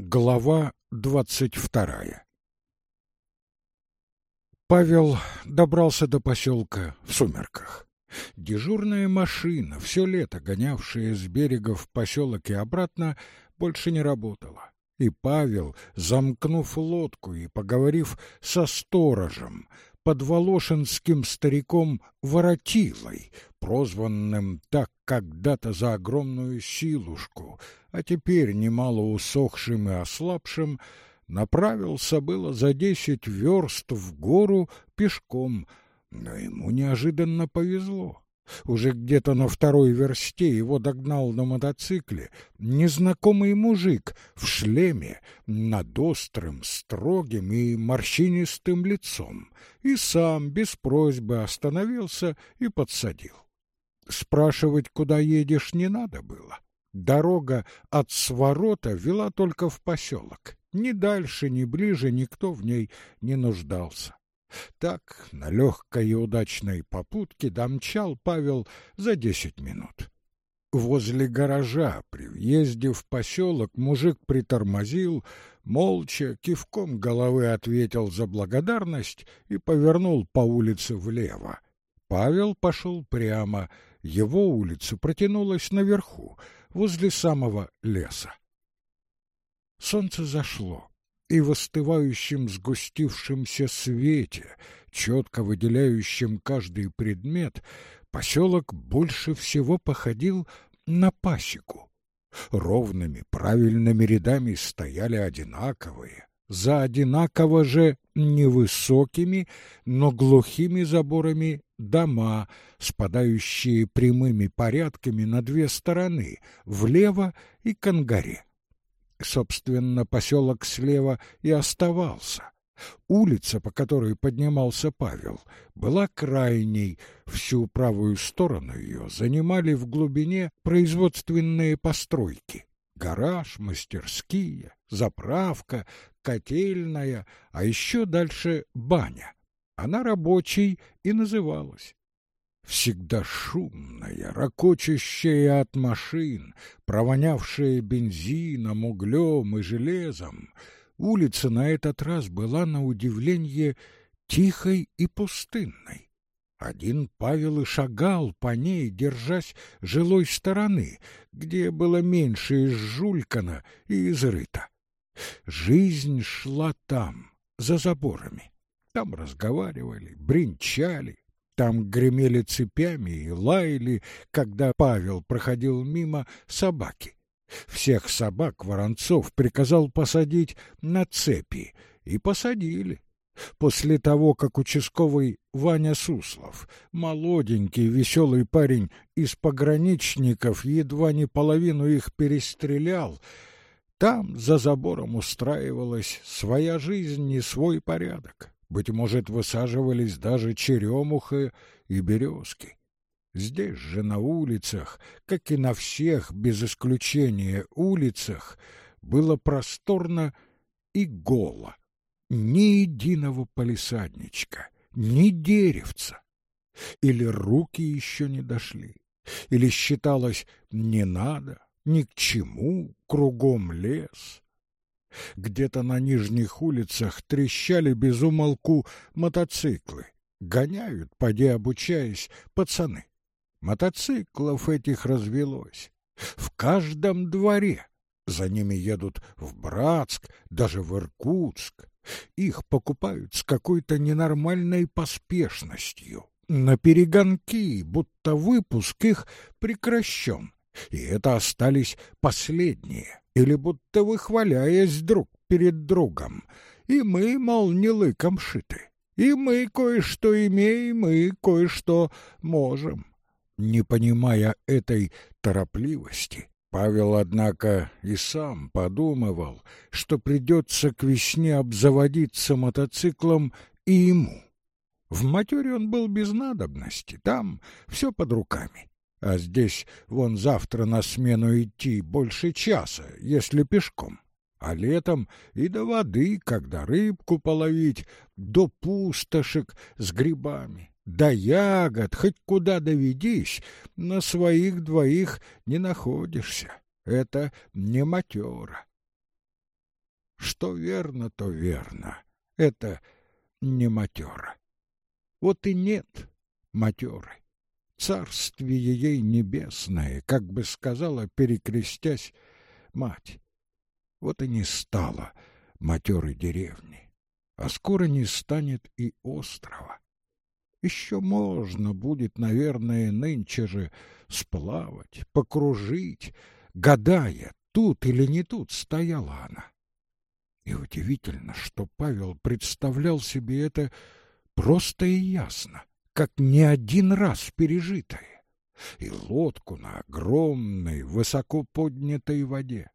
Глава двадцать вторая Павел добрался до поселка в сумерках. Дежурная машина, все лето гонявшая с берега в поселок и обратно, больше не работала. И Павел, замкнув лодку и поговорив со сторожем, подволошинским стариком Воротилой, прозванным так когда-то за огромную силушку, а теперь немало усохшим и ослабшим, направился было за десять верст в гору пешком, но ему неожиданно повезло. Уже где-то на второй версте его догнал на мотоцикле незнакомый мужик в шлеме над острым, строгим и морщинистым лицом и сам без просьбы остановился и подсадил. Спрашивать, куда едешь, не надо было. Дорога от сворота вела только в поселок. Ни дальше, ни ближе никто в ней не нуждался. Так, на легкой и удачной попутке домчал Павел за десять минут. Возле гаража при въезде в поселок мужик притормозил, молча, кивком головы ответил за благодарность и повернул по улице влево. Павел пошел прямо, его улица протянулась наверху, возле самого леса. Солнце зашло и в остывающем сгустившемся свете, четко выделяющем каждый предмет, поселок больше всего походил на пасеку. Ровными правильными рядами стояли одинаковые, за одинаково же невысокими, но глухими заборами дома, спадающие прямыми порядками на две стороны, влево и к ангаре. Собственно, поселок слева и оставался. Улица, по которой поднимался Павел, была крайней, всю правую сторону ее занимали в глубине производственные постройки. Гараж, мастерские, заправка, котельная, а еще дальше баня. Она рабочей и называлась всегда шумная, ракочущая от машин, провонявшая бензином, углем и железом, улица на этот раз была на удивление тихой и пустынной. Один Павел и шагал по ней, держась жилой стороны, где было меньше изжулькано и изрыто. Жизнь шла там, за заборами. Там разговаривали, бренчали, там гремели цепями и лаяли, когда Павел проходил мимо собаки. Всех собак Воронцов приказал посадить на цепи, и посадили. После того, как участковый Ваня Суслов, молоденький веселый парень из пограничников, едва не половину их перестрелял, там за забором устраивалась своя жизнь и свой порядок. Быть может, высаживались даже черемуха и березки. Здесь же на улицах, как и на всех, без исключения улицах, было просторно и голо. Ни единого полисадничка, ни деревца. Или руки еще не дошли, или считалось «не надо», «ни к чему», «кругом лес». Где-то на нижних улицах трещали без умолку мотоциклы. Гоняют, поди обучаясь, пацаны. Мотоциклов этих развелось. В каждом дворе. За ними едут в Братск, даже в Иркутск. Их покупают с какой-то ненормальной поспешностью. На перегонки, будто выпуск их прекращен. И это остались последние или будто выхваляясь друг перед другом. И мы, мол, не лыком шиты. И мы кое-что имеем, и кое-что можем. Не понимая этой торопливости, Павел, однако, и сам подумывал, что придется к весне обзаводиться мотоциклом и ему. В матере он был без надобности, там все под руками. А здесь вон завтра на смену идти больше часа, если пешком. А летом и до воды, когда рыбку половить, до пустошек с грибами, до ягод, хоть куда доведись, на своих двоих не находишься. Это не матера. Что верно, то верно. Это не матера. Вот и нет матеры. Царствие ей небесное, как бы сказала, перекрестясь, мать. Вот и не стало матерой деревни, а скоро не станет и острова. Еще можно будет, наверное, нынче же сплавать, покружить, гадая, тут или не тут стояла она. И удивительно, что Павел представлял себе это просто и ясно, как не один раз пережитое, и лодку на огромной, высоко поднятой воде,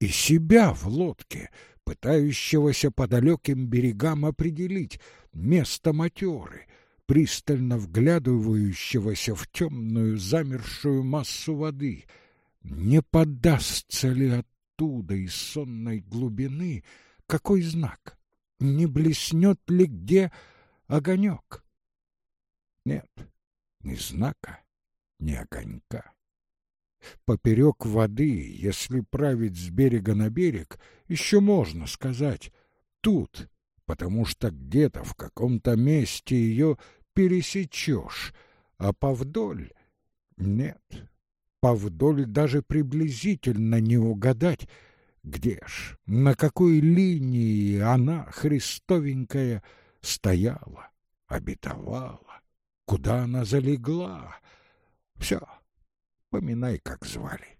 и себя в лодке, пытающегося по далеким берегам определить место матеры, пристально вглядывающегося в темную замершую массу воды, не подастся ли оттуда из сонной глубины какой знак, не блеснет ли где огонек. Нет, ни знака, ни огонька. Поперек воды, если править с берега на берег, еще можно сказать «тут», потому что где-то в каком-то месте ее пересечешь, а повдоль — нет. Повдоль даже приблизительно не угадать, где ж, на какой линии она, христовенькая, стояла, обетовала куда она залегла. Все, поминай, как звали.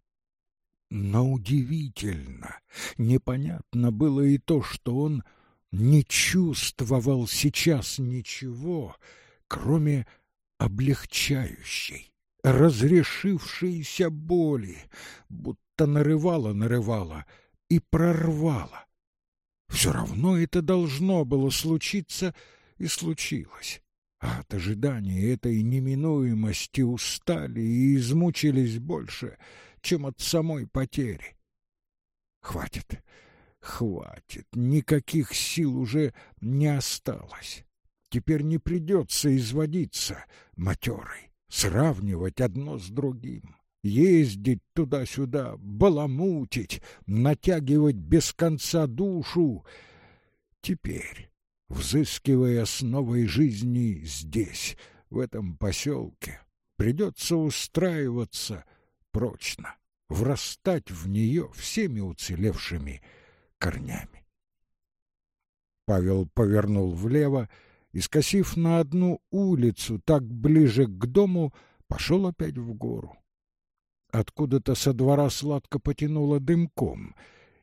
Но удивительно, непонятно было и то, что он не чувствовал сейчас ничего, кроме облегчающей, разрешившейся боли, будто нарывала-нарывала и прорвала. Все равно это должно было случиться и случилось а от ожидания этой неминуемости устали и измучились больше, чем от самой потери. Хватит, хватит, никаких сил уже не осталось. Теперь не придется изводиться матерой, сравнивать одно с другим, ездить туда-сюда, баламутить, натягивать без конца душу. Теперь взыскивая с новой жизни здесь, в этом поселке. Придется устраиваться прочно, врастать в нее всеми уцелевшими корнями. Павел повернул влево и, скосив на одну улицу, так ближе к дому, пошел опять в гору. Откуда-то со двора сладко потянуло дымком,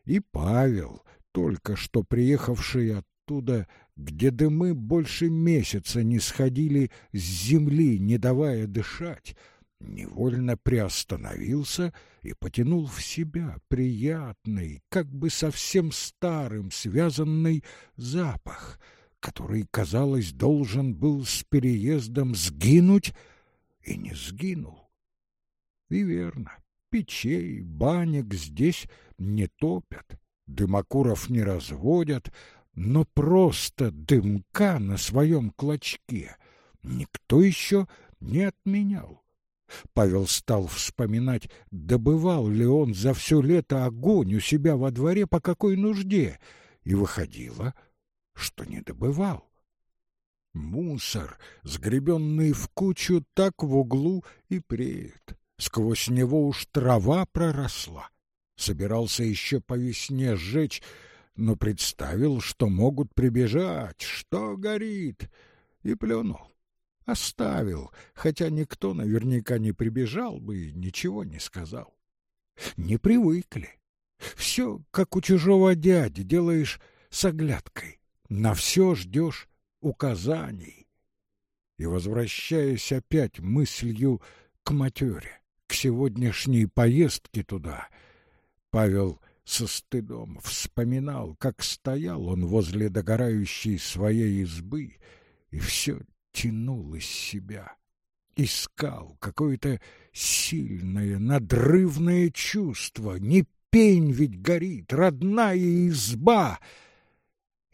и Павел, только что приехавший оттуда, где дымы больше месяца не сходили с земли, не давая дышать, невольно приостановился и потянул в себя приятный, как бы совсем старым связанный запах, который, казалось, должен был с переездом сгинуть и не сгинул. И верно, печей, банек здесь не топят, дымокуров не разводят, но просто дымка на своем клочке никто еще не отменял. Павел стал вспоминать, добывал ли он за все лето огонь у себя во дворе по какой нужде, и выходило, что не добывал. Мусор, сгребенный в кучу, так в углу и преет. Сквозь него уж трава проросла. Собирался еще по весне сжечь, но представил, что могут прибежать, что горит, и плюнул. Оставил, хотя никто наверняка не прибежал бы и ничего не сказал. Не привыкли. Все, как у чужого дяди, делаешь с оглядкой. На все ждешь указаний. И, возвращаясь опять мыслью к матере, к сегодняшней поездке туда, Павел со стыдом вспоминал, как стоял он возле догорающей своей избы и все тянул из себя, искал какое-то сильное, надрывное чувство, не пень ведь горит, родная изба,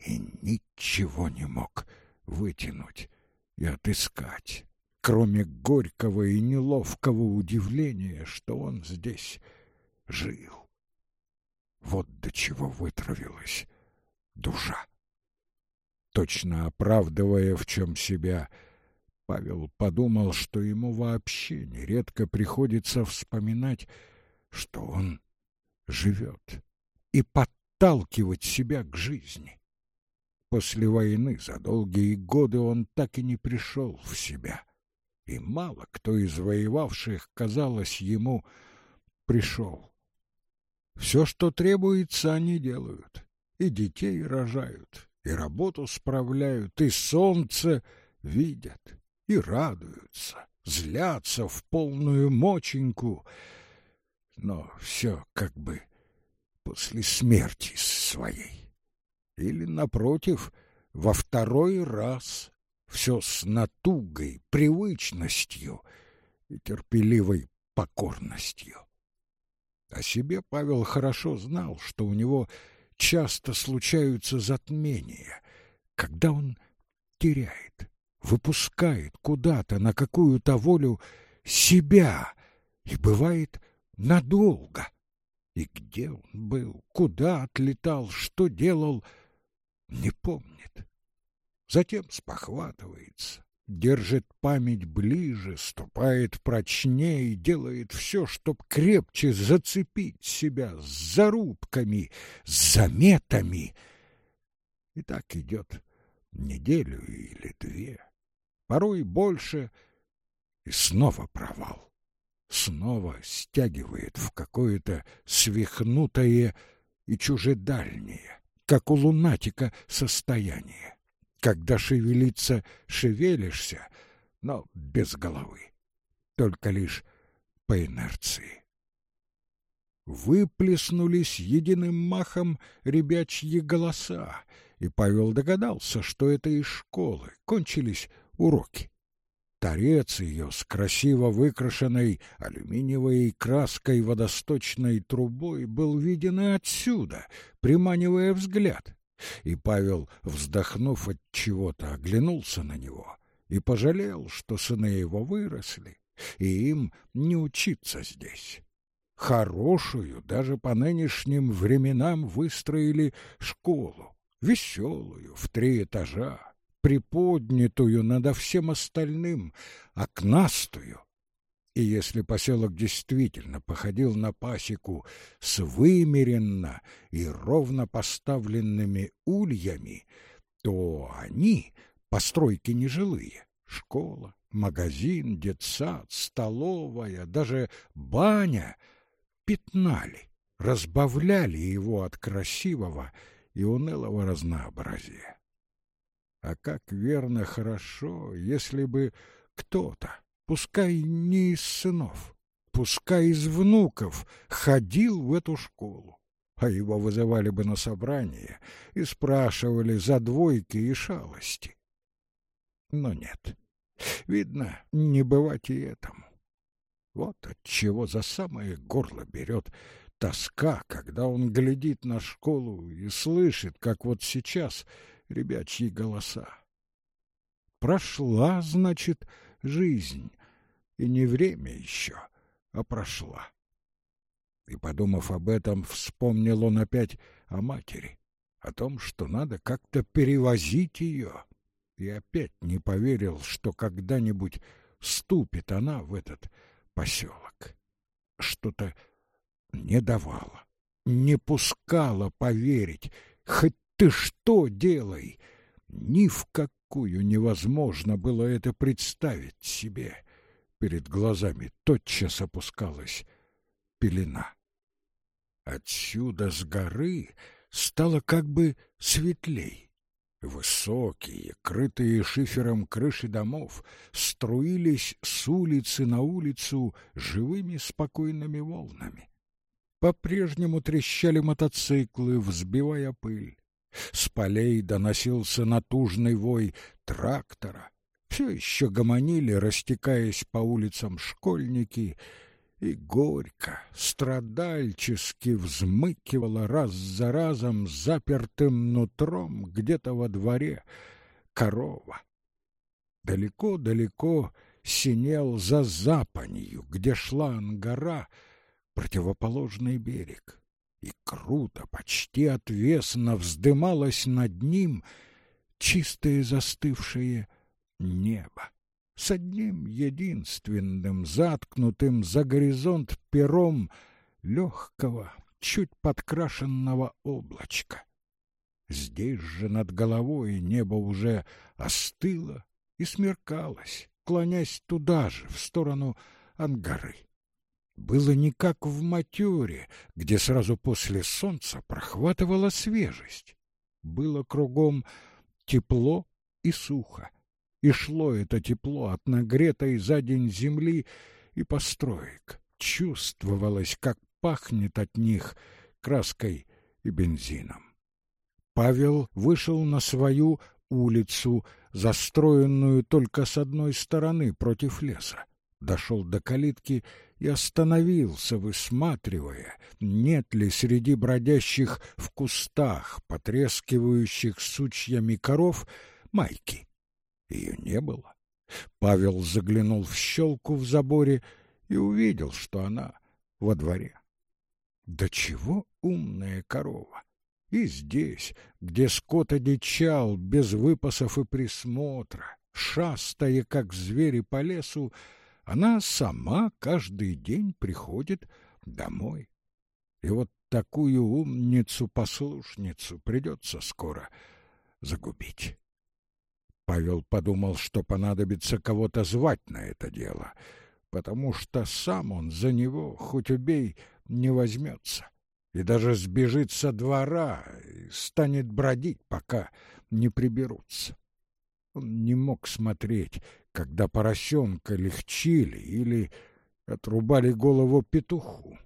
и ничего не мог вытянуть и отыскать, кроме горького и неловкого удивления, что он здесь жил. Вот до чего вытравилась душа. Точно оправдывая в чем себя, Павел подумал, что ему вообще нередко приходится вспоминать, что он живет, и подталкивать себя к жизни. После войны за долгие годы он так и не пришел в себя, и мало кто из воевавших, казалось ему, пришел. Все, что требуется, они делают, и детей рожают, и работу справляют, и солнце видят, и радуются, злятся в полную моченьку, но все как бы после смерти своей. Или, напротив, во второй раз все с натугой, привычностью и терпеливой покорностью. О себе Павел хорошо знал, что у него часто случаются затмения, когда он теряет, выпускает куда-то на какую-то волю себя и бывает надолго. И где он был, куда отлетал, что делал, не помнит. Затем спохватывается, держит память ближе, ступает прочнее, делает все, чтоб крепче зацепить себя с зарубками, с заметами. И так идет неделю или две, порой больше, и снова провал. Снова стягивает в какое-то свихнутое и чужедальнее, как у лунатика, состояние когда шевелиться шевелишься, но без головы, только лишь по инерции. Выплеснулись единым махом ребячьи голоса, и Павел догадался, что это из школы, кончились уроки. Торец ее с красиво выкрашенной алюминиевой краской водосточной трубой был виден и отсюда, приманивая взгляд и Павел, вздохнув от чего-то, оглянулся на него и пожалел, что сыны его выросли, и им не учиться здесь. Хорошую, даже по нынешним временам выстроили школу, веселую, в три этажа, приподнятую над всем остальным, окнастую, и если поселок действительно походил на пасеку с вымеренно и ровно поставленными ульями, то они, постройки нежилые, школа, магазин, детсад, столовая, даже баня, пятнали, разбавляли его от красивого и унылого разнообразия. А как верно хорошо, если бы кто-то пускай не из сынов, пускай из внуков, ходил в эту школу. А его вызывали бы на собрание и спрашивали за двойки и шалости. Но нет, видно, не бывать и этому. Вот от чего за самое горло берет тоска, когда он глядит на школу и слышит, как вот сейчас ребячьи голоса. Прошла, значит, жизнь, и не время еще, а прошла. И, подумав об этом, вспомнил он опять о матери, о том, что надо как-то перевозить ее, и опять не поверил, что когда-нибудь ступит она в этот поселок. Что-то не давало, не пускало поверить, хоть ты что делай. Ни в какую невозможно было это представить себе перед глазами тотчас опускалась пелена. Отсюда с горы стало как бы светлей. Высокие, крытые шифером крыши домов, струились с улицы на улицу живыми спокойными волнами. По-прежнему трещали мотоциклы, взбивая пыль. С полей доносился натужный вой трактора, все еще гомонили, растекаясь по улицам школьники, и горько, страдальчески взмыкивала раз за разом запертым нутром где-то во дворе корова. Далеко-далеко синел за запанью, где шла ангара, противоположный берег. и круто, почти отвесно вздымалось над ним чистое застывшее небо с одним единственным заткнутым за горизонт пером легкого, чуть подкрашенного облачка. Здесь же над головой небо уже остыло и смеркалось, клонясь туда же, в сторону Ангары. Было не как в матере, где сразу после солнца прохватывала свежесть. Было кругом тепло и сухо, и шло это тепло от нагретой за день земли и построек. Чувствовалось, как пахнет от них краской и бензином. Павел вышел на свою улицу, застроенную только с одной стороны против леса. Дошел до калитки и остановился, высматривая, нет ли среди бродящих в кустах, потрескивающих сучьями коров, майки. Ее не было. Павел заглянул в щелку в заборе и увидел, что она во дворе. Да чего умная корова! И здесь, где скот одичал, без выпасов и присмотра, шастая, как звери по лесу, она сама каждый день приходит домой. И вот такую умницу-послушницу придется скоро загубить. Павел подумал, что понадобится кого-то звать на это дело, потому что сам он за него, хоть убей, не возьмется и даже сбежит со двора и станет бродить, пока не приберутся. Он не мог смотреть, когда поросенка легчили или отрубали голову петуху.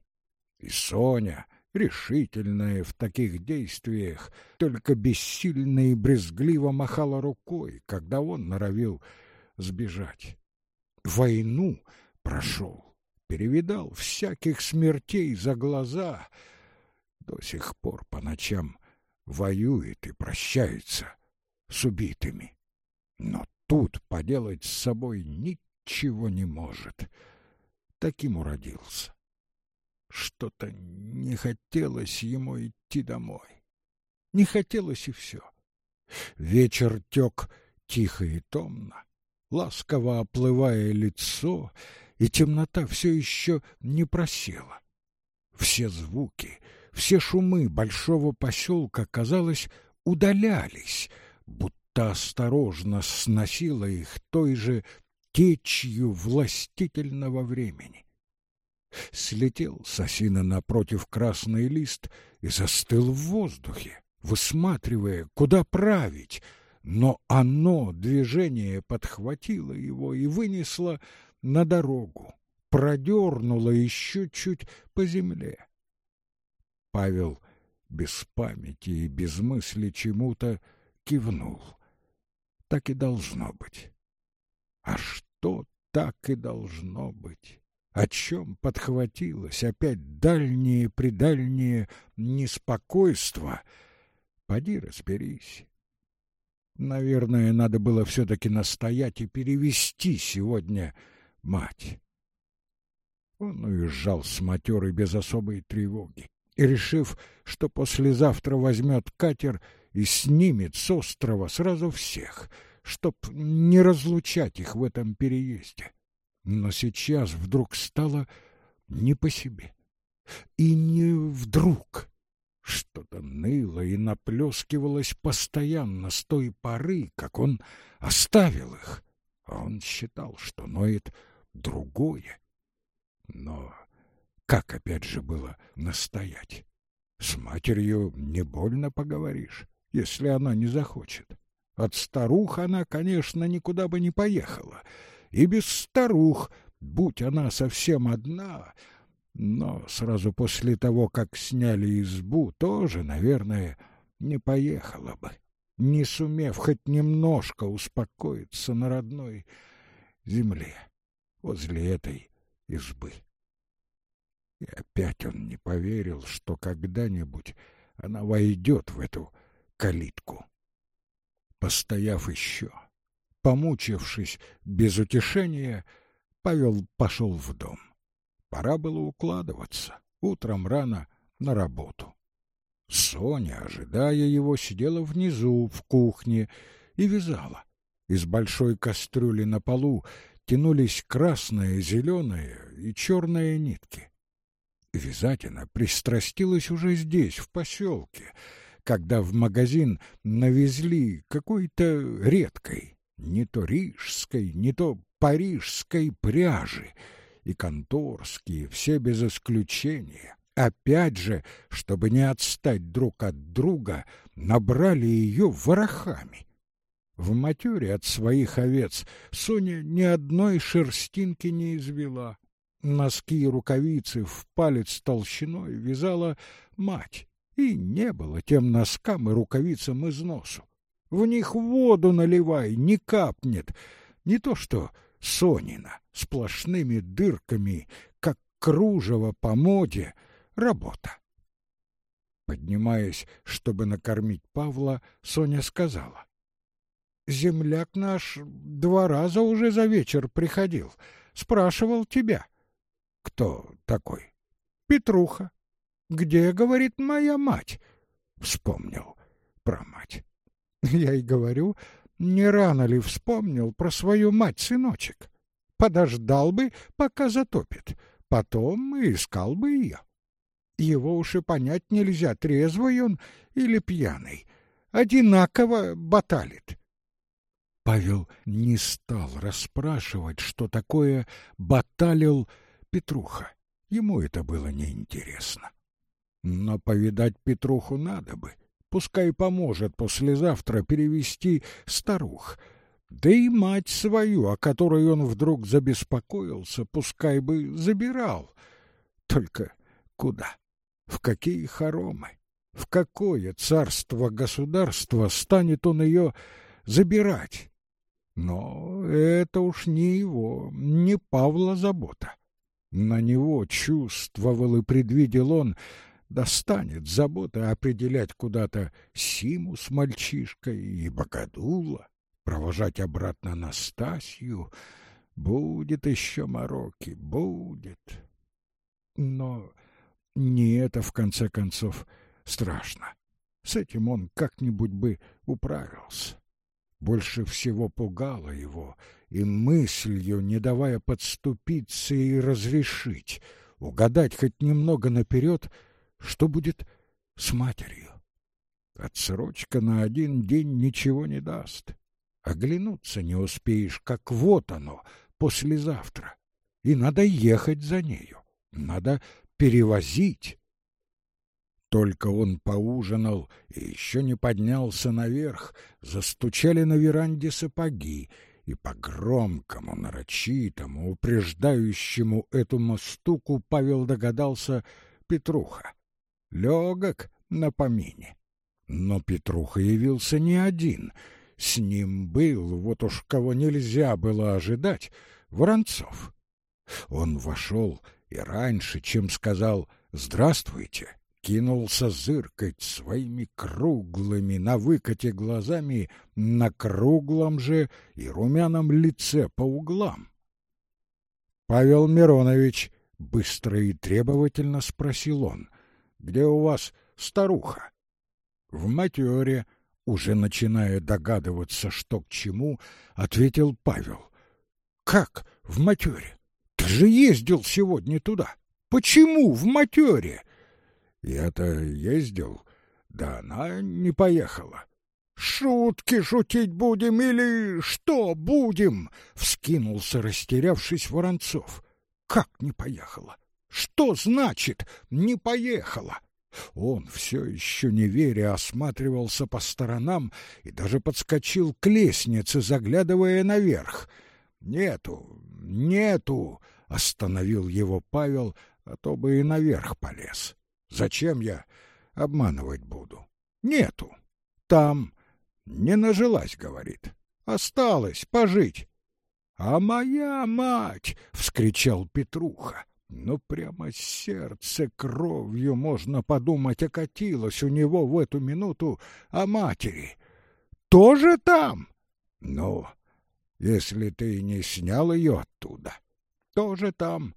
И Соня, решительная в таких действиях, только бессильно и брезгливо махала рукой, когда он норовил сбежать. Войну прошел, перевидал всяких смертей за глаза — до сих пор по ночам воюет и прощается с убитыми. Но тут поделать с собой ничего не может. Таким уродился. Что-то не хотелось ему идти домой. Не хотелось и все. Вечер тек тихо и томно, ласково оплывая лицо, и темнота все еще не просела. Все звуки — все шумы большого поселка, казалось, удалялись, будто осторожно сносило их той же течью властительного времени. Слетел с осина напротив красный лист и застыл в воздухе, высматривая, куда править, но оно, движение, подхватило его и вынесло на дорогу, продернуло еще чуть по земле. Павел без памяти и без мысли чему-то кивнул. Так и должно быть. А что так и должно быть? О чем подхватилось опять дальние-предальние неспокойство? Поди разберись. Наверное, надо было все-таки настоять и перевести сегодня мать. Он уезжал с матерой без особой тревоги и, решив, что послезавтра возьмет катер и снимет с острова сразу всех, чтоб не разлучать их в этом переезде. Но сейчас вдруг стало не по себе. И не вдруг. Что-то ныло и наплескивалось постоянно с той поры, как он оставил их. А он считал, что ноет другое. Но как опять же было настоять? С матерью не больно поговоришь, если она не захочет. От старух она, конечно, никуда бы не поехала. И без старух, будь она совсем одна, но сразу после того, как сняли избу, тоже, наверное, не поехала бы, не сумев хоть немножко успокоиться на родной земле возле этой избы. И опять он не поверил, что когда-нибудь она войдет в эту калитку. Постояв еще, помучившись без утешения, Павел пошел в дом. Пора было укладываться. Утром рано на работу. Соня, ожидая его, сидела внизу, в кухне, и вязала. Из большой кастрюли на полу тянулись красные, зеленые и черные нитки. Вязатина пристрастилась уже здесь, в поселке, когда в магазин навезли какой-то редкой, не то рижской, не то парижской пряжи, и конторские, все без исключения, опять же, чтобы не отстать друг от друга, набрали ее ворохами. В матере от своих овец Соня ни одной шерстинки не извела. Носки и рукавицы в палец толщиной вязала мать, и не было тем носкам и рукавицам износу. В них воду наливай, не капнет. Не то что Сонина, сплошными дырками, как кружево по моде, работа. Поднимаясь, чтобы накормить Павла, Соня сказала. «Земляк наш два раза уже за вечер приходил, спрашивал тебя». Кто такой? Петруха. Где, говорит, моя мать? Вспомнил про мать. Я и говорю, не рано ли вспомнил про свою мать, сыночек? Подождал бы, пока затопит, потом искал бы ее. Его уж и понять нельзя, трезвый он или пьяный. Одинаково баталит. Павел не стал расспрашивать, что такое баталил Петруха. Ему это было неинтересно. Но повидать Петруху надо бы. Пускай поможет послезавтра перевести старух. Да и мать свою, о которой он вдруг забеспокоился, пускай бы забирал. Только куда? В какие хоромы? В какое царство-государство станет он ее забирать? Но это уж не его, не Павла забота. На него чувствовал и предвидел он, достанет забота определять куда-то Симу с мальчишкой и Богодула, провожать обратно Настасью. Будет еще мороки, будет. Но не это, в конце концов, страшно. С этим он как-нибудь бы управился. Больше всего пугало его — и мыслью, не давая подступиться и разрешить, угадать хоть немного наперед, что будет с матерью. Отсрочка на один день ничего не даст. Оглянуться не успеешь, как вот оно, послезавтра. И надо ехать за нею, надо перевозить. Только он поужинал и еще не поднялся наверх, застучали на веранде сапоги, и по громкому, нарочитому, упреждающему этому стуку Павел догадался Петруха. Легок на помине. Но Петруха явился не один. С ним был, вот уж кого нельзя было ожидать, Воронцов. Он вошел и раньше, чем сказал «Здравствуйте», кинулся зыркать своими круглыми на выкате глазами на круглом же и румяном лице по углам. «Павел Миронович», — быстро и требовательно спросил он, — «где у вас старуха?» «В матере», уже начиная догадываться, что к чему, ответил Павел. «Как в матере? Ты же ездил сегодня туда. Почему в матере?» Я-то ездил, да она не поехала. «Шутки шутить будем или что будем?» — вскинулся, растерявшись Воронцов. «Как не поехала? Что значит «не поехала»?» Он, все еще не веря, осматривался по сторонам и даже подскочил к лестнице, заглядывая наверх. «Нету, нету!» — остановил его Павел, а то бы и наверх полез. Зачем я обманывать буду? Нету. Там не нажилась, говорит. Осталось пожить. А моя мать, вскричал Петруха. Ну прямо сердце кровью можно подумать окатилось у него в эту минуту о матери. Тоже там? Ну, если ты не снял ее оттуда, тоже там.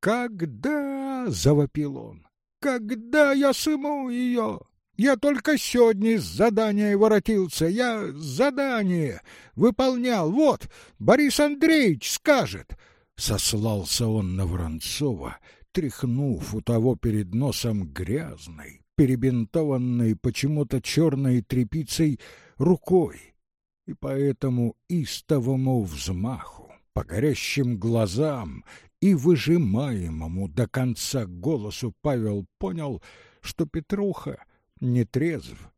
Когда? завопил он. Когда я сыму ее? Я только сегодня с задания воротился. Я задание выполнял. Вот, Борис Андреевич скажет. Сослался он на Воронцова, тряхнув у того перед носом грязной, перебинтованной почему-то черной тряпицей рукой. И по этому истовому взмаху, по горящим глазам и выжимаемому до конца голосу Павел понял, что Петруха не трезв.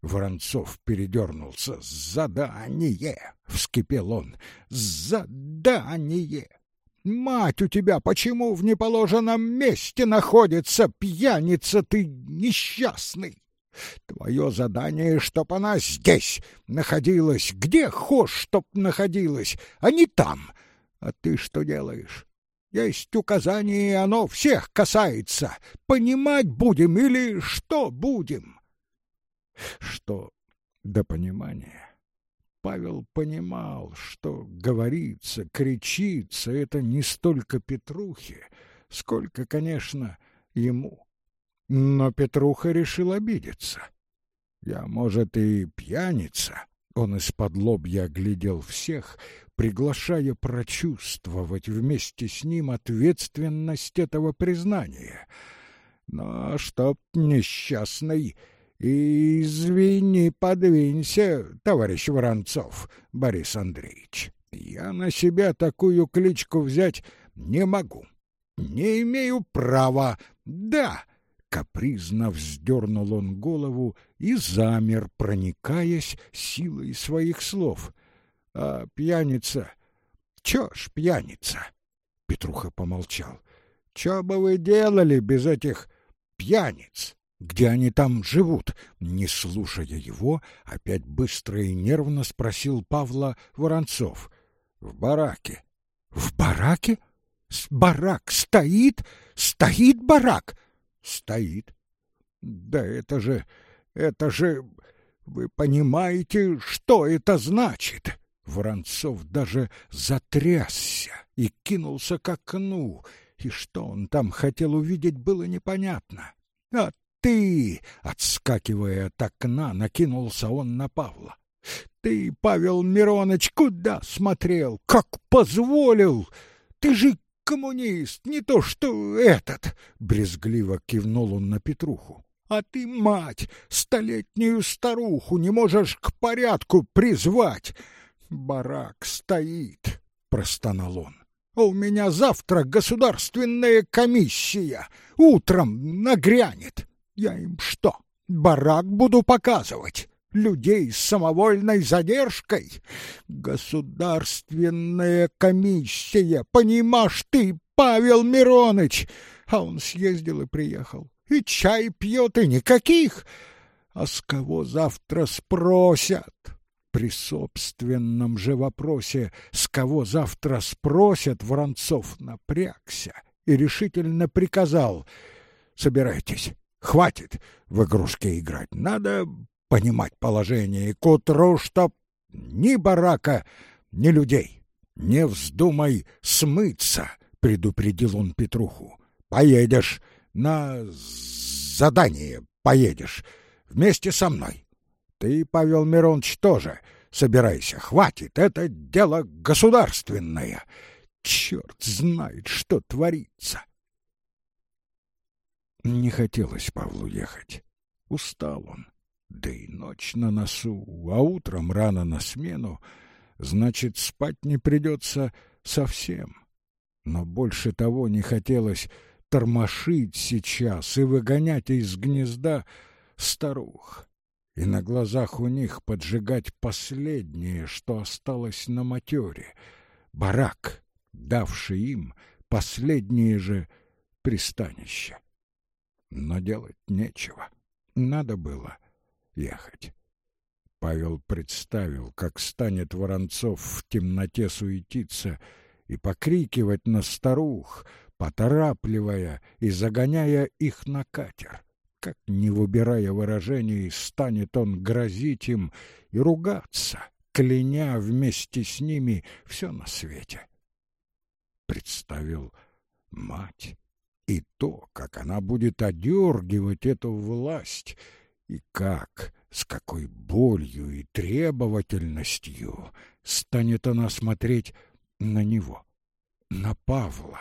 Воронцов передернулся. «Задание!» — вскипел он. «Задание! Мать у тебя почему в неположенном месте находится, пьяница ты несчастный? Твое задание, чтоб она здесь находилась, где хошь, чтоб находилась, а не там. А ты что делаешь? Есть указание, и оно всех касается. Понимать будем или что будем? Что до понимания? Павел понимал, что говорится, кричится это не столько Петрухе, сколько, конечно, ему. Но Петруха решил обидеться. Я, может, и пьяница. Он из-под лобья оглядел всех, приглашая прочувствовать вместе с ним ответственность этого признания. Но чтоб несчастный... «Извини, подвинься, товарищ Воронцов, Борис Андреевич. Я на себя такую кличку взять не могу. Не имею права. Да!» Капризно вздернул он голову и замер, проникаясь силой своих слов. А пьяница... Чё ж пьяница? Петруха помолчал. Чё бы вы делали без этих пьяниц? Где они там живут? Не слушая его, опять быстро и нервно спросил Павла Воронцов. В бараке. В бараке? Барак стоит? Стоит барак? Стоит. Да это же... это же... Вы понимаете, что это значит? Воронцов даже затрясся и кинулся к окну, и что он там хотел увидеть, было непонятно. А ты, отскакивая от окна, накинулся он на Павла. Ты, Павел Миронович, куда смотрел? Как позволил? Ты же коммунист, не то что этот, брезгливо кивнул он на Петруху. А ты, мать, столетнюю старуху не можешь к порядку призвать. Барак стоит, простонал он. У меня завтра государственная комиссия. Утром нагрянет. Я им что, барак буду показывать? Людей с самовольной задержкой? Государственная комиссия, понимаешь ты, Павел Мироныч? А он съездил и приехал. И чай пьет, и никаких. А с кого завтра спросят? При собственном же вопросе, с кого завтра спросят, Воронцов напрягся и решительно приказал «Собирайтесь, хватит в игрушки играть, надо понимать положение, и к утру, чтоб ни барака, ни людей. Не вздумай смыться, предупредил он Петруху. Поедешь на задание, поедешь вместе со мной. Ты, Павел Миронович, тоже собирайся, хватит, это дело государственное. Черт знает, что творится. Не хотелось Павлу ехать. Устал он. Да и ночь на носу, а утром рано на смену, значит, спать не придется совсем. Но больше того не хотелось тормошить сейчас и выгонять из гнезда старух и на глазах у них поджигать последнее, что осталось на матере, барак, давший им последнее же пристанище. Но делать нечего, надо было ехать. Павел представил, как станет Воронцов в темноте суетиться и покрикивать на старух, поторапливая и загоняя их на катер как, не выбирая выражений, станет он грозить им и ругаться, кляня вместе с ними все на свете. Представил мать, И то, как она будет одергивать эту власть, и как, с какой болью и требовательностью станет она смотреть на него, на Павла,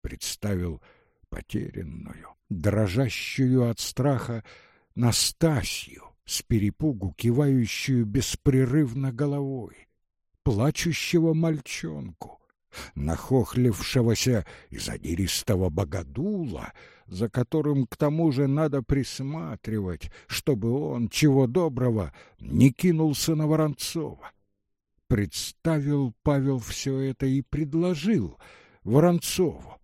представил потерянную, дрожащую от страха Настасью, с перепугу кивающую беспрерывно головой, плачущего мальчонку, нахохлившегося и задиристого богодула, за которым к тому же надо присматривать, чтобы он, чего доброго, не кинулся на Воронцова. Представил Павел все это и предложил Воронцову.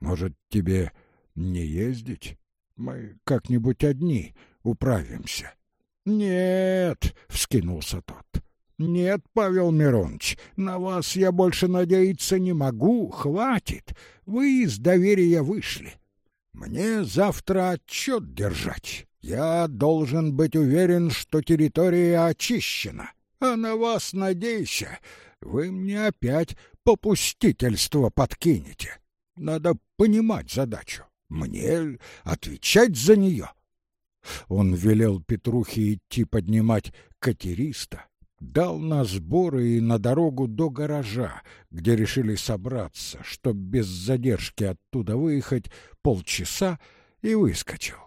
«Может, тебе не ездить? Мы как-нибудь одни управимся». «Нет», — вскинулся тот, — «нет, Павел Миронович, на вас я больше надеяться не могу, хватит, вы из доверия вышли. Мне завтра отчет держать, я должен быть уверен, что территория очищена, а на вас надейся, вы мне опять попустительство подкинете. Надо понимать задачу, мне отвечать за нее». Он велел Петрухе идти поднимать катериста, дал на сборы и на дорогу до гаража, где решили собраться, чтоб без задержки оттуда выехать полчаса, и выскочил.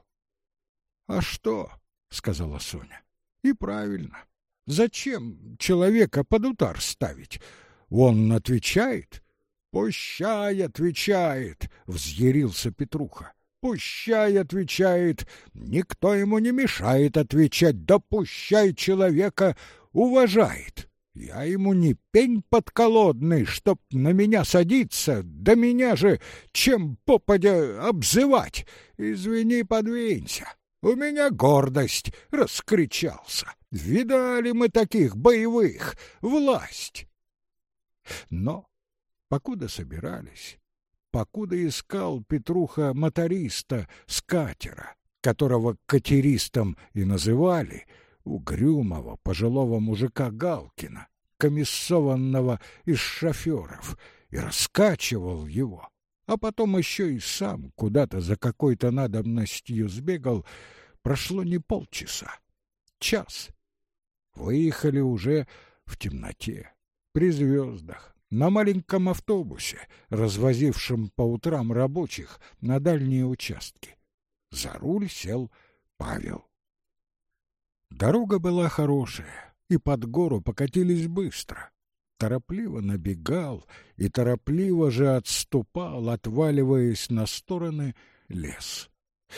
— А что? — сказала Соня. — И правильно. Зачем человека под утар ставить? Он отвечает? — Пущай отвечает, — взъярился Петруха. Пущай отвечает, никто ему не мешает отвечать, да пущай человека уважает. Я ему не пень подколодный, чтоб на меня садиться, да меня же чем попадя обзывать. Извини, подвинься. У меня гордость, раскричался. Видали мы таких боевых, власть. Но, покуда собирались, покуда искал Петруха моториста с катера, которого катеристом и называли, угрюмого пожилого мужика Галкина, комиссованного из шоферов, и раскачивал его, а потом еще и сам куда-то за какой-то надобностью сбегал, прошло не полчаса, час. Выехали уже в темноте, при звездах, на маленьком автобусе, развозившем по утрам рабочих на дальние участки. За руль сел Павел. Дорога была хорошая, и под гору покатились быстро. Торопливо набегал и торопливо же отступал, отваливаясь на стороны, лес.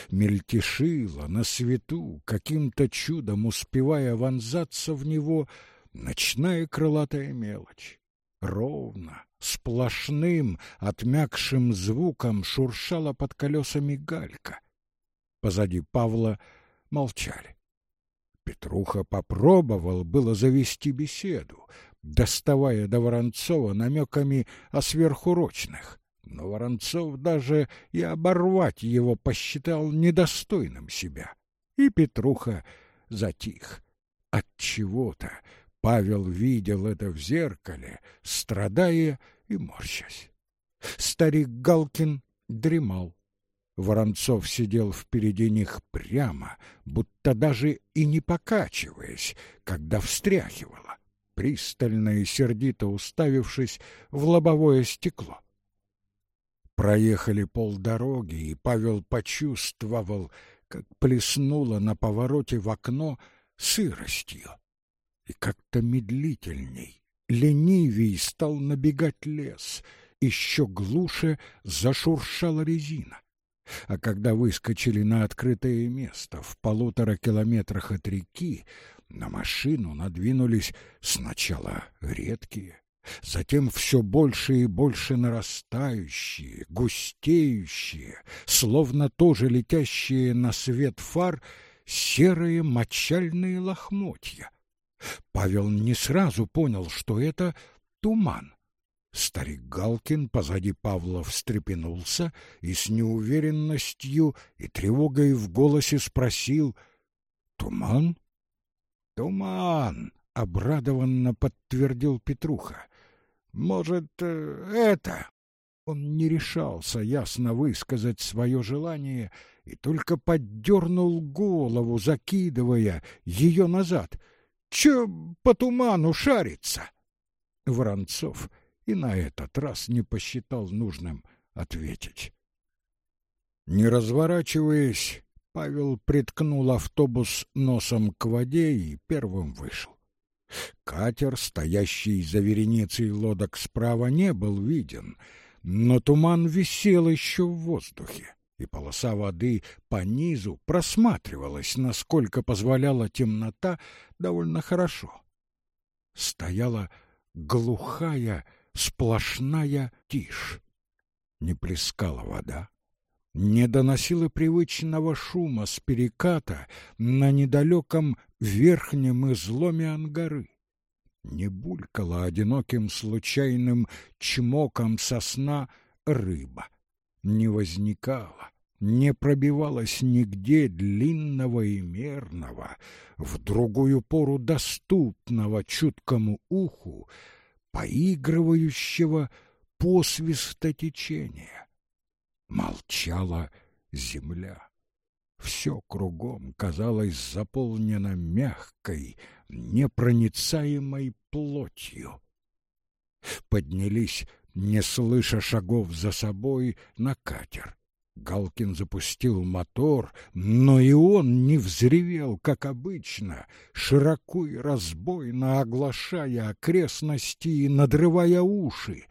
Мельтешила на свету, каким-то чудом успевая вонзаться в него, ночная крылатая мелочь ровно, сплошным, отмякшим звуком шуршала под колесами галька. Позади Павла молчали. Петруха попробовал было завести беседу, доставая до Воронцова намеками о сверхурочных, но Воронцов даже и оборвать его посчитал недостойным себя, и Петруха затих. От чего-то Павел видел это в зеркале, страдая и морщась. Старик Галкин дремал. Воронцов сидел впереди них прямо, будто даже и не покачиваясь, когда встряхивало, пристально и сердито уставившись в лобовое стекло. Проехали полдороги, и Павел почувствовал, как плеснуло на повороте в окно сыростью и как-то медлительней, ленивей стал набегать лес, еще глуше зашуршала резина. А когда выскочили на открытое место в полутора километрах от реки, на машину надвинулись сначала редкие, затем все больше и больше нарастающие, густеющие, словно тоже летящие на свет фар, серые мочальные лохмотья. Павел не сразу понял, что это туман. Старик Галкин позади Павла встрепенулся и с неуверенностью и тревогой в голосе спросил «Туман?» «Туман!» — обрадованно подтвердил Петруха. «Может, э, это, Он не решался ясно высказать свое желание и только поддернул голову, закидывая ее назад. «Че по туману шарится?» Воронцов и на этот раз не посчитал нужным ответить. Не разворачиваясь, Павел приткнул автобус носом к воде и первым вышел. Катер, стоящий за вереницей лодок справа, не был виден, но туман висел еще в воздухе, и полоса воды по низу просматривалась, насколько позволяла темнота, довольно хорошо. Стояла глухая, сплошная тишь. Не плескала вода, не доносила привычного шума с переката на недалеком верхнем изломе ангары. Не булькала одиноким случайным чмоком сосна рыба. Не возникала, не пробивалась нигде длинного и мерного, в другую пору доступного чуткому уху, поигрывающего посвиста течения. Молчала земля. Все кругом казалось заполнено мягкой, непроницаемой плотью. Поднялись, не слыша шагов за собой, на катер. Галкин запустил мотор, но и он не взревел, как обычно, широко и разбойно оглашая окрестности и надрывая уши,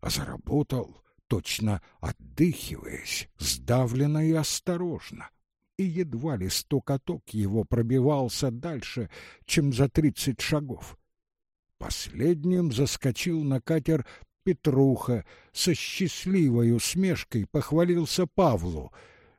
а заработал, точно отдыхиваясь, сдавленно и осторожно и едва ли стукоток его пробивался дальше, чем за тридцать шагов. Последним заскочил на катер Петруха, со счастливой усмешкой похвалился Павлу.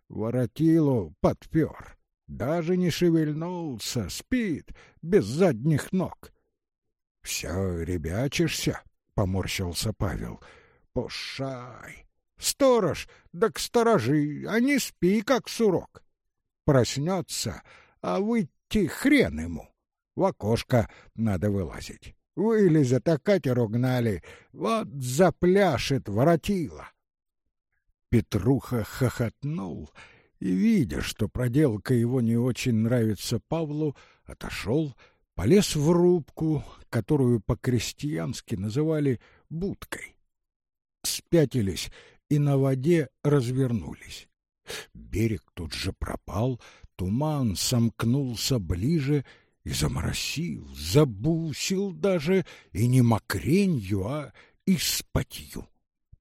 Воротилу подпер, даже не шевельнулся, спит, без задних ног. — Все ребячишься, — поморщился Павел. — Пушай! Сторож, да к сторожи, а не спи, как сурок проснется, а выйти хрен ему. В окошко надо вылазить. Вылезет, а катер угнали. Вот запляшет воротила. Петруха хохотнул и, видя, что проделка его не очень нравится Павлу, отошел, полез в рубку, которую по-крестьянски называли будкой. Спятились и на воде развернулись. Берег тут же пропал, туман сомкнулся ближе и заморосил, забусил даже и не мокренью, а испатью.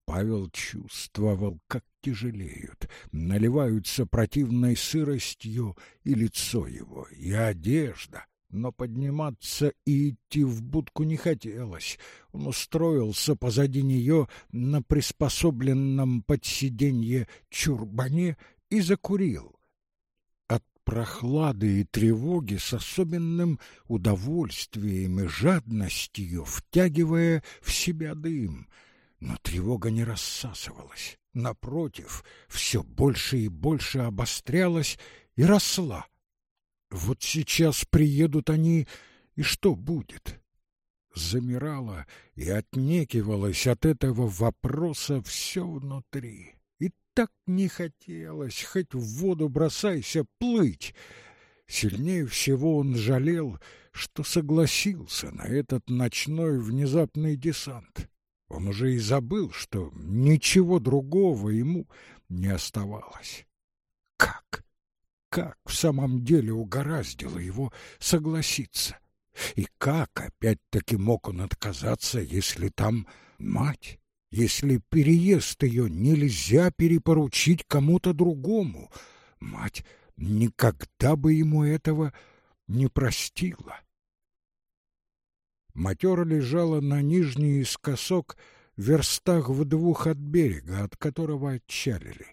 Павел чувствовал, как тяжелеют, наливаются противной сыростью и лицо его, и одежда, но подниматься и идти в будку не хотелось. Он устроился позади нее на приспособленном под сиденье чурбане и закурил. Прохлады и тревоги с особенным удовольствием и жадностью, втягивая в себя дым. Но тревога не рассасывалась. Напротив, все больше и больше обострялась и росла. Вот сейчас приедут они, и что будет? Замирала и отнекивалась от этого вопроса все внутри. Так не хотелось, хоть в воду бросайся, плыть. Сильнее всего он жалел, что согласился на этот ночной внезапный десант. Он уже и забыл, что ничего другого ему не оставалось. Как? как в самом деле угораздило его согласиться? И как опять-таки мог он отказаться, если там мать? Если переезд ее нельзя перепоручить кому-то другому? Мать никогда бы ему этого не простила. Матера лежала на нижний скосок в верстах в двух от берега, от которого отчалили.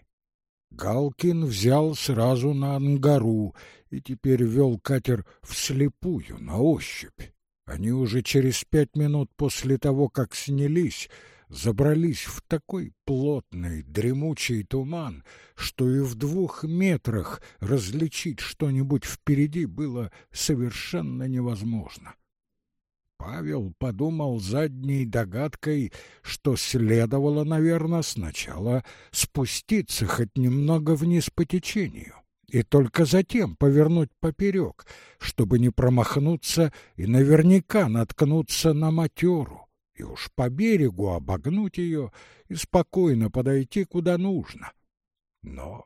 Галкин взял сразу на ангару и теперь вел катер вслепую, на ощупь. Они уже через пять минут после того, как снялись, забрались в такой плотный, дремучий туман, что и в двух метрах различить что-нибудь впереди было совершенно невозможно. Павел подумал задней догадкой, что следовало, наверное, сначала спуститься хоть немного вниз по течению и только затем повернуть поперек, чтобы не промахнуться и наверняка наткнуться на матеру, и уж по берегу обогнуть ее и спокойно подойти куда нужно. Но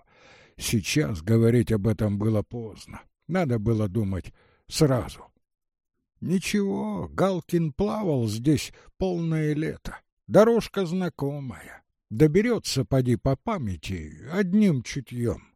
сейчас говорить об этом было поздно, надо было думать сразу. Ничего, Галкин плавал здесь полное лето. Дорожка знакомая. Доберется, поди по памяти, одним чутьем.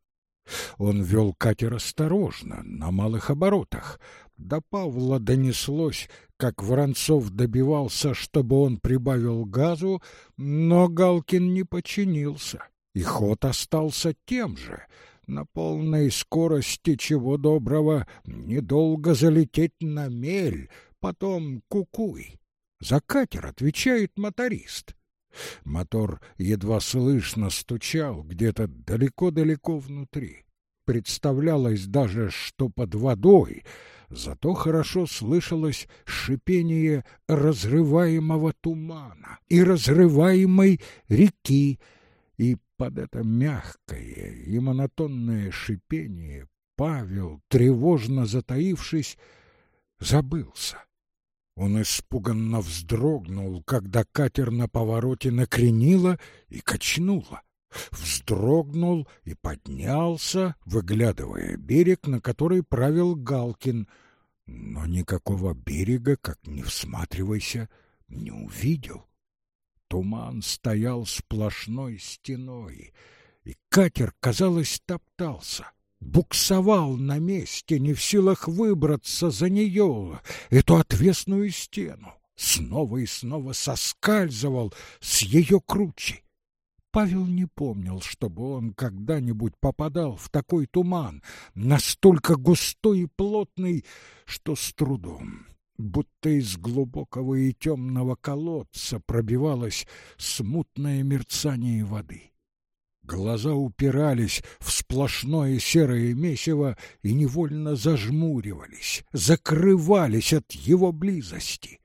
Он вел катер осторожно, на малых оборотах. До Павла донеслось, как Воронцов добивался, чтобы он прибавил газу, но Галкин не подчинился, и ход остался тем же — на полной скорости чего доброго недолго залететь на мель, потом кукуй. За катер отвечает моторист. Мотор едва слышно стучал где-то далеко-далеко внутри. Представлялось даже, что под водой, зато хорошо слышалось шипение разрываемого тумана и разрываемой реки, и под это мягкое и монотонное шипение Павел, тревожно затаившись, забылся. Он испуганно вздрогнул, когда катер на повороте накренило и качнуло. Вздрогнул и поднялся, выглядывая берег, на который правил Галкин. Но никакого берега, как не всматривайся, не увидел. Туман стоял сплошной стеной, и катер, казалось, топтался, буксовал на месте, не в силах выбраться за нее, эту отвесную стену, снова и снова соскальзывал с ее кручи. Павел не помнил, чтобы он когда-нибудь попадал в такой туман, настолько густой и плотный, что с трудом будто из глубокого и темного колодца пробивалось смутное мерцание воды. Глаза упирались в сплошное серое месиво и невольно зажмуривались, закрывались от его близости.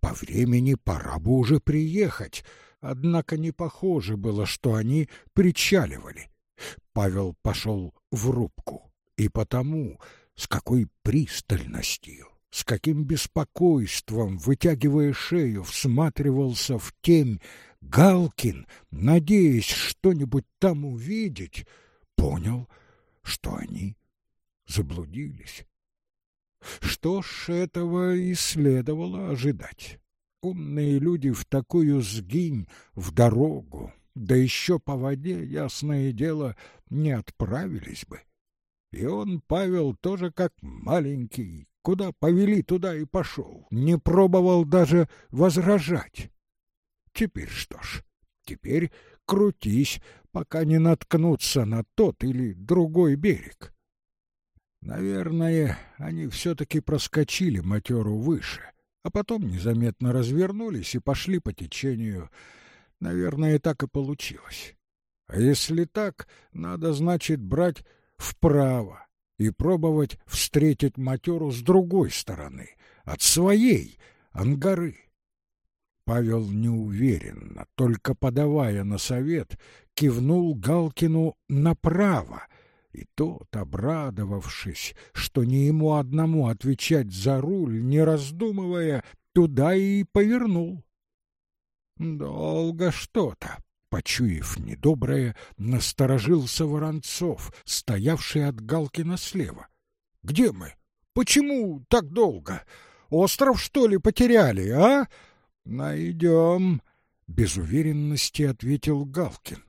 По времени пора бы уже приехать, однако не похоже было, что они причаливали. Павел пошел в рубку, и потому, с какой пристальностью, с каким беспокойством, вытягивая шею, всматривался в темь Галкин, надеясь что-нибудь там увидеть, понял, что они заблудились. Что ж, этого и следовало ожидать. Умные люди в такую сгинь, в дорогу, да еще по воде, ясное дело, не отправились бы. И он, Павел, тоже как маленький, Куда повели, туда и пошел. Не пробовал даже возражать. Теперь что ж, теперь крутись, пока не наткнуться на тот или другой берег. Наверное, они все-таки проскочили матеру выше, а потом незаметно развернулись и пошли по течению. Наверное, так и получилось. А если так, надо, значит, брать вправо, и пробовать встретить матеру с другой стороны, от своей ангары. Павел неуверенно, только подавая на совет, кивнул Галкину направо, и тот, обрадовавшись, что не ему одному отвечать за руль, не раздумывая, туда и повернул. Долго что-то, Почуяв недоброе, насторожился Воронцов, стоявший от Галкина слева. — Где мы? Почему так долго? Остров, что ли, потеряли, а? — Найдем, — без уверенности ответил Галкин.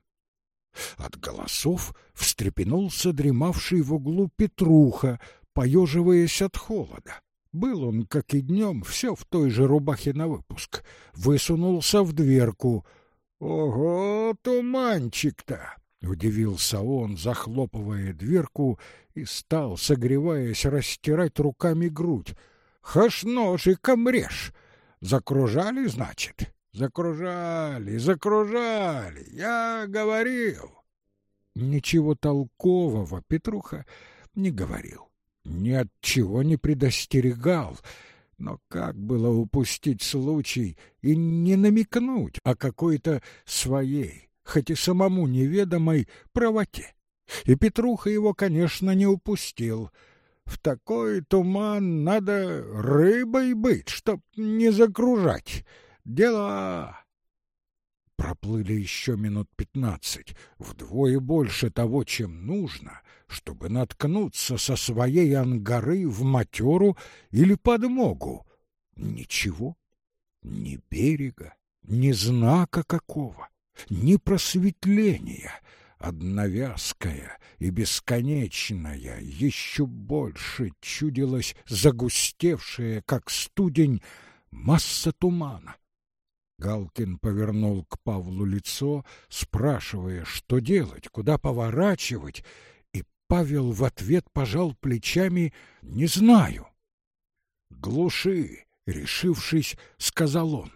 От голосов встрепенулся дремавший в углу Петруха, поеживаясь от холода. Был он, как и днем, все в той же рубахе на выпуск. Высунулся в дверку — «Ого, туманчик-то!» — удивился он, захлопывая дверку и стал, согреваясь, растирать руками грудь. «Хаш ножи комрешь! Закружали, значит?» «Закружали, закружали! Я говорил!» Ничего толкового Петруха не говорил, ни от чего не предостерегал, Но как было упустить случай и не намекнуть о какой-то своей, хоть и самому неведомой, правоте? И Петруха его, конечно, не упустил. В такой туман надо рыбой быть, чтоб не загружать. Дела... Проплыли еще минут пятнадцать, вдвое больше того, чем нужно, чтобы наткнуться со своей ангары в матеру или подмогу. Ничего, ни берега, ни знака какого, ни просветления. Одна вязкая и бесконечная, еще больше чудилась загустевшая, как студень, масса тумана. Галкин повернул к Павлу лицо, спрашивая, что делать, куда поворачивать, и Павел в ответ пожал плечами «Не знаю». «Глуши!» — решившись, сказал он.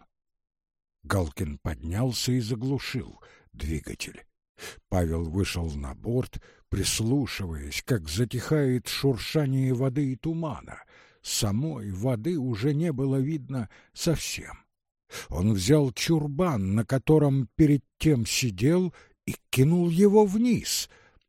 Галкин поднялся и заглушил двигатель. Павел вышел на борт, прислушиваясь, как затихает шуршание воды и тумана. Самой воды уже не было видно совсем. Он взял чурбан, на котором перед тем сидел, и кинул его вниз.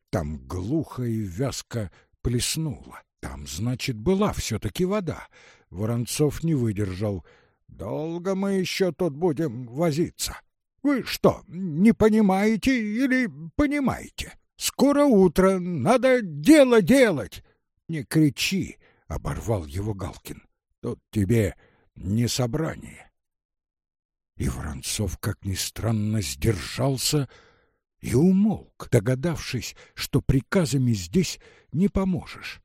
Там глухо и вязко плеснуло. Там, значит, была все-таки вода. Воронцов не выдержал. «Долго мы еще тут будем возиться? Вы что, не понимаете или понимаете? Скоро утро, надо дело делать!» «Не кричи!» — оборвал его Галкин. «Тут тебе не собрание. И Воронцов, как ни странно, сдержался и умолк, догадавшись, что приказами здесь не поможешь.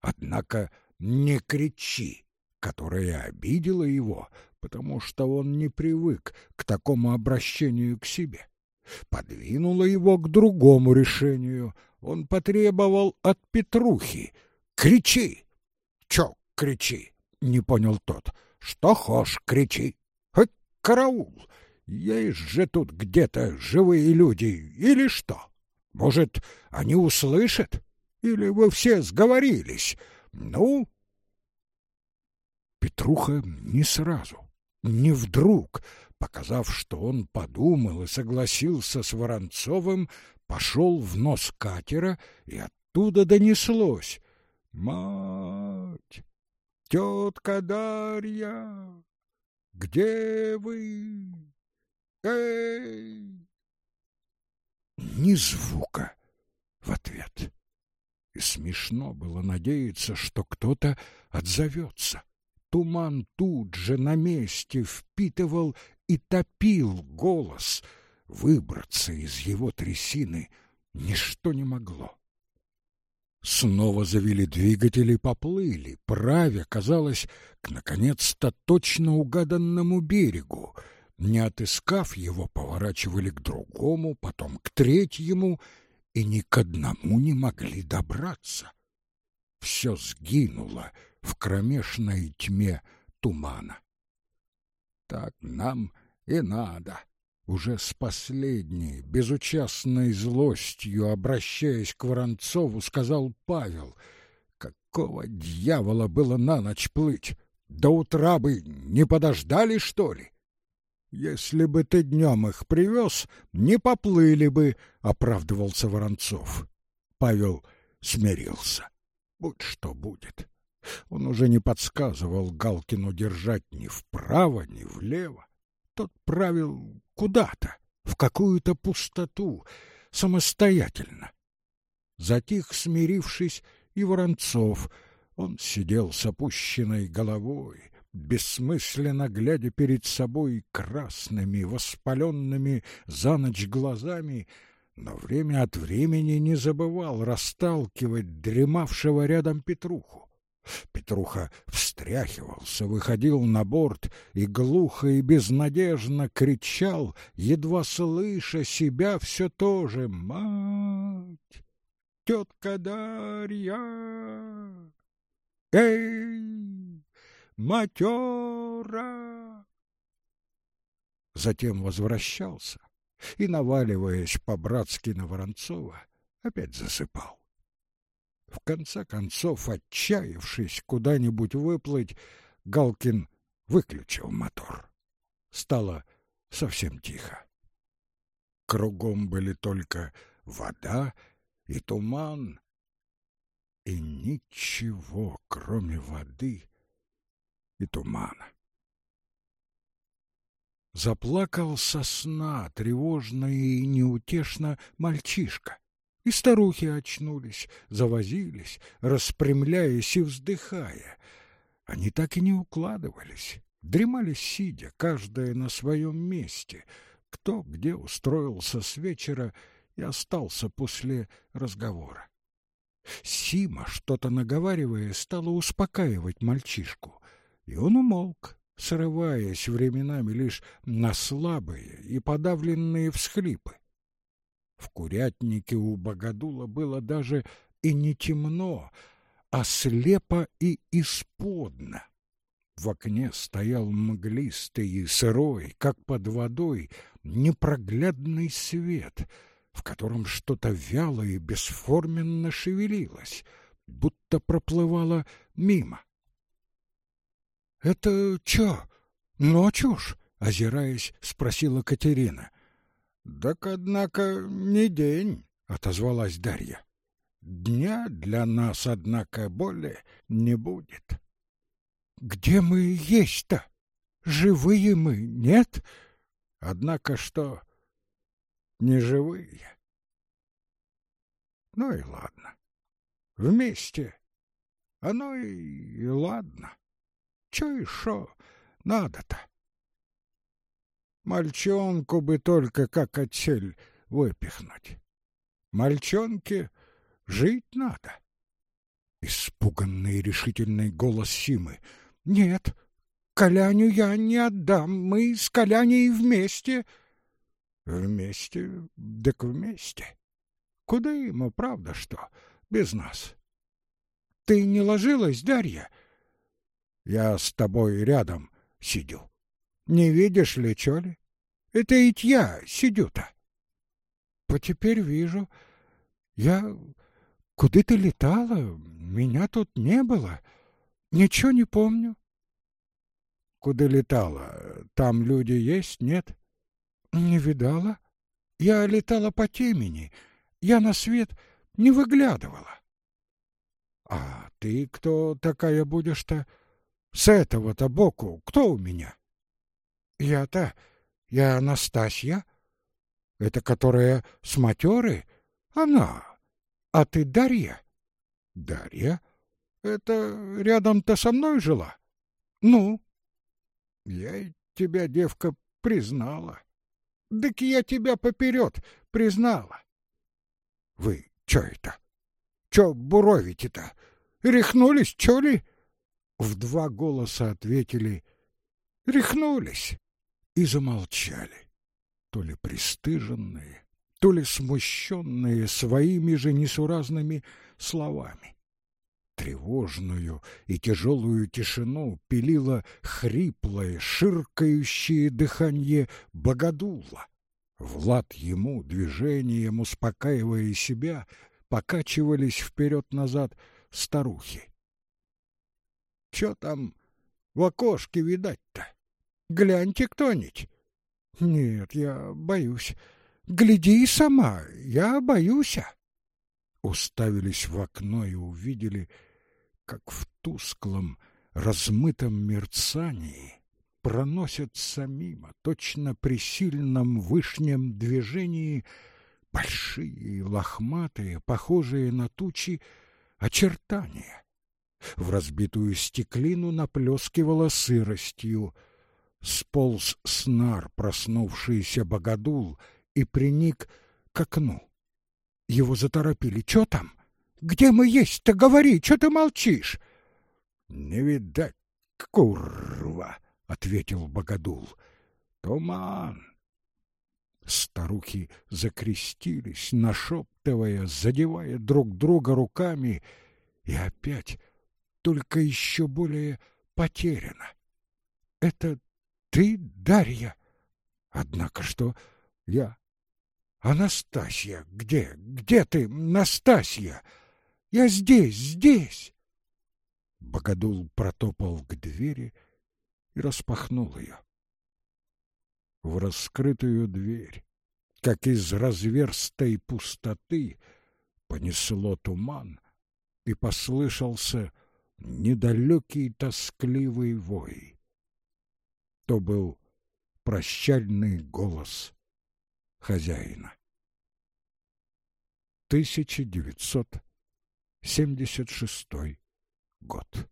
Однако не кричи, которая обидела его, потому что он не привык к такому обращению к себе. Подвинула его к другому решению. Он потребовал от Петрухи «Кричи!» «Чё кричи?» — не понял тот. «Что хошь, кричи!» караул! Есть же тут где-то живые люди или что? Может, они услышат? Или вы все сговорились? Ну?» Петруха не сразу, не вдруг, показав, что он подумал и согласился с Воронцовым, пошел в нос катера, и оттуда донеслось. «Мать! Тетка Дарья! Где вы? Эй! Ни звука в ответ. И смешно было надеяться, что кто-то отзовется. Туман тут же на месте впитывал и топил голос. Выбраться из его трясины ничто не могло. Снова завели двигатели и поплыли, правя, казалось, к наконец-то точно угаданному берегу. Не отыскав его, поворачивали к другому, потом к третьему, и ни к одному не могли добраться. Все сгинуло в кромешной тьме тумана. Так нам и надо, уже с последней, безучастной злостью, обращаясь к Воронцову, сказал Павел, «Какого дьявола было на ночь плыть? До утра бы не подождали, что ли?» «Если бы ты днем их привез, не поплыли бы», — оправдывался Воронцов. Павел смирился. «Будь что будет». Он уже не подсказывал Галкину держать ни вправо, ни влево. Тот правил куда-то, в какую-то пустоту, самостоятельно. Затих, смирившись, и Воронцов. Он сидел с опущенной головой, бессмысленно глядя перед собой красными, воспаленными за ночь глазами, но время от времени не забывал расталкивать дремавшего рядом Петруху. Петруха встряхивался, выходил на борт и глухо и безнадежно кричал, едва слыша себя все то же «Мать! Тетка Дарья! Эй, матера!» Затем возвращался и, наваливаясь по-братски на Воронцова, опять засыпал. В конце концов, отчаявшись куда-нибудь выплыть, Галкин выключил мотор. Стало совсем тихо. Кругом были только вода и туман, и ничего, кроме воды и тумана. Заплакал со сна тревожно и неутешно мальчишка. И старухи очнулись, завозились, распрямляясь и вздыхая. Они так и не укладывались, дремали сидя, каждая на своем месте, кто где устроился с вечера и остался после разговора. Сима, что-то наговаривая, стала успокаивать мальчишку, и он умолк, срываясь временами лишь на слабые и подавленные всхлипы. В курятнике у Богодула было даже и не темно, а слепо и исподно. В окне стоял мглистый и сырой, как под водой, непроглядный свет, в котором что-то вяло и бесформенно шевелилось, будто проплывало мимо. — Это чё, ночь уж? — озираясь, спросила Катерина. — Так, однако, не день, — отозвалась Дарья. — Дня для нас, однако, более не будет. — Где мы есть-то? Живые мы, нет? Однако что, не живые. Ну и ладно. Вместе. Оно и, и ладно. Чё еще надо-то? Мальчонку бы только как отсель выпихнуть. Мальчонке жить надо. Испуганный и решительный голос Симы. Нет, Коляню я не отдам, мы с Коляней вместе. Вместе, так вместе. Куда ему, правда, что, без нас? Ты не ложилась, Дарья? Я с тобой рядом сидю. Не видишь ли, чё ли? Это ведь я сидю-то. По теперь вижу. Я... Куда ты летала? Меня тут не было. Ничего не помню. Куда летала? Там люди есть, нет? Не видала. Я летала по темени. Я на свет не выглядывала. А ты кто такая будешь-то? С этого-то боку кто у меня? Я-то, я Анастасия. Это которая с матеры? Она. А ты Дарья? Дарья? Это рядом-то со мной жила? Ну? Я тебя, девка, признала. Так я тебя поперед признала. Вы чё это? Чё буровите-то? Рехнулись, чё ли? В два голоса ответили «Рехнулись» и замолчали, то ли пристыженные, то ли смущенные своими же несуразными словами. Тревожную и тяжелую тишину пилило хриплое, ширкающее дыхание богодула. Влад ему, движением успокаивая себя, покачивались вперед-назад старухи. — Чё там в окошке видать-то? Гляньте кто-нибудь. Нет, я боюсь. Гляди сама, я боюсь. Уставились в окно и увидели, как в тусклом, размытом мерцании проносятся мимо, точно при сильном вышнем движении, большие лохматые, похожие на тучи, очертания. В разбитую стеклину наплескивала сыростью — сполз снар проснувшийся богодул и приник к окну. Его заторопили. «Чё там? Где мы есть-то? Говори, чё ты молчишь?» «Не видать, курва!» — ответил богодул. «Туман!» Старухи закрестились, нашептывая, задевая друг друга руками, и опять только еще более потеряно. Это ты, Дарья? Однако что я? Анастасия, где? Где ты, Настасья? Я здесь, здесь. Богодул протопал к двери, — и распахнул ее. В раскрытую дверь, как из разверстой пустоты, понесло туман, и послышался недалекий тоскливый вой. То был прощальный голос хозяина. 1976 год.